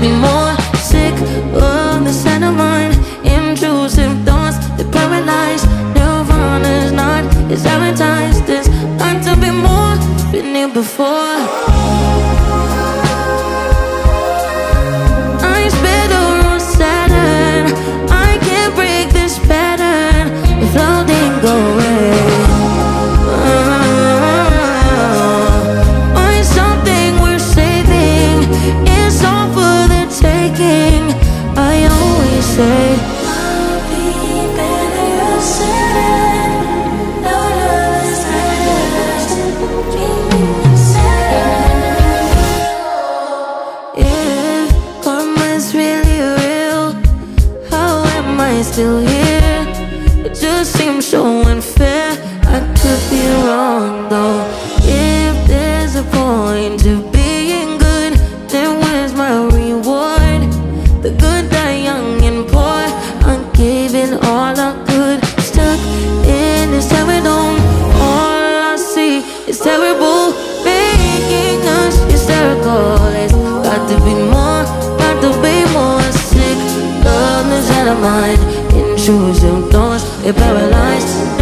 be more. Sick of the set of mind, intrusive thoughts that paralyze. Nirvana's not, it's advertised. This time to be more, been here before. Still here? It just seems so unfair. I could be wrong though. If there's a point to being good, then where's my reward? The good die young and poor. I'm giving all I could. Stuck in this terror dome. All I see is terrible, making us hysterical. It's got to be more, got to be more sick. Love is out of mind, intrusive thoughts, they paralyzed.